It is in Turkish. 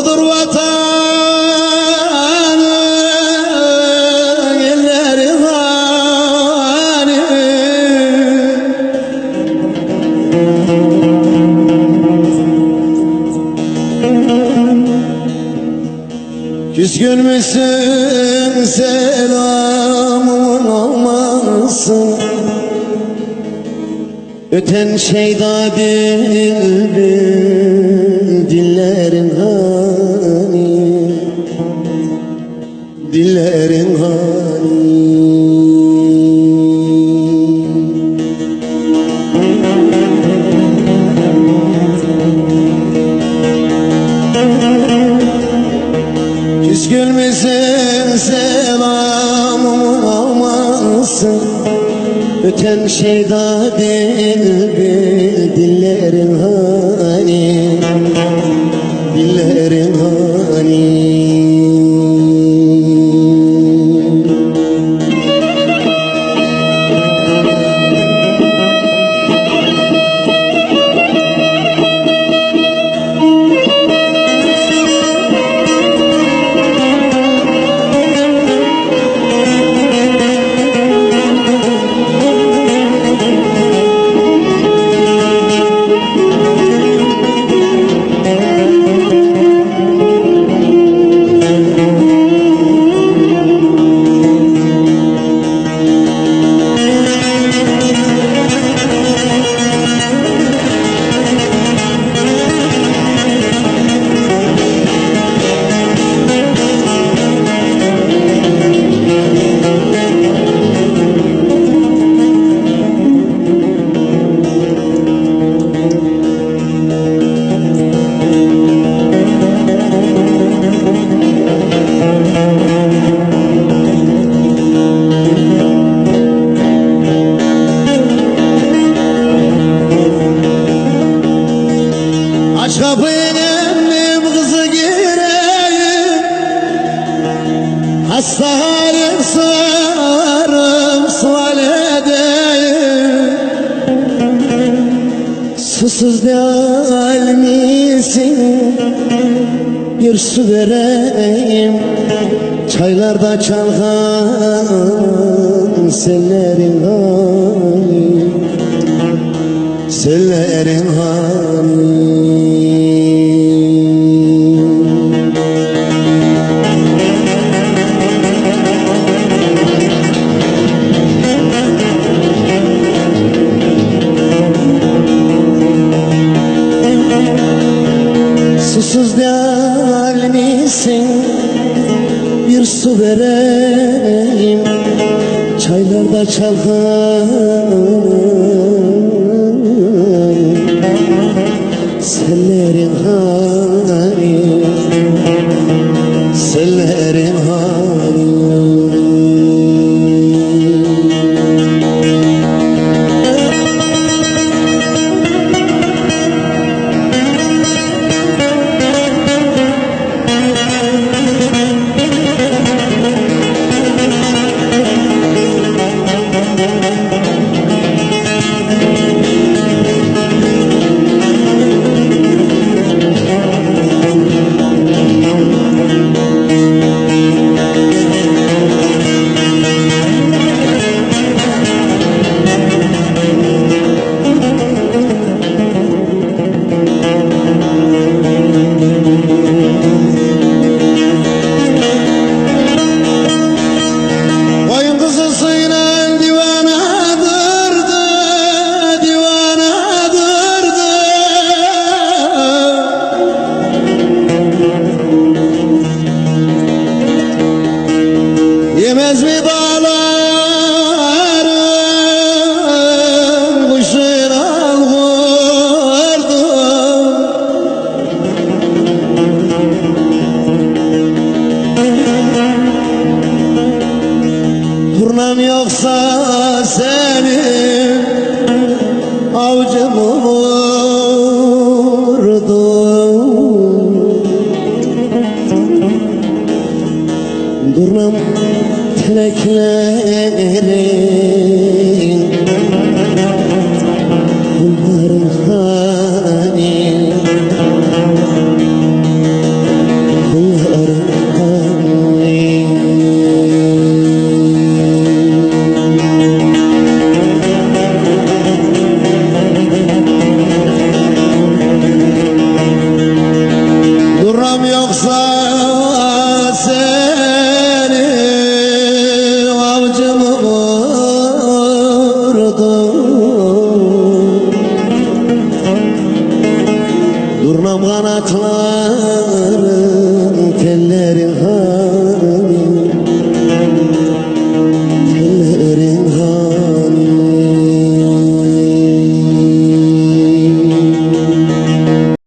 Yok mudur vatanın elleri hani Küskün müsün selamın olmasın. Öten şeyda bülbül dillerin Dillerin hani Küskün müsün selamımı almazsın Öten şeyda bülbül dillerin hani Susuz değil misin? Bir su vereyim. Çaylarda çalgan sellerin hali. Sellerin hani vereyim Çaylarda çalgan avcımı vurdu. Turnam tileklerin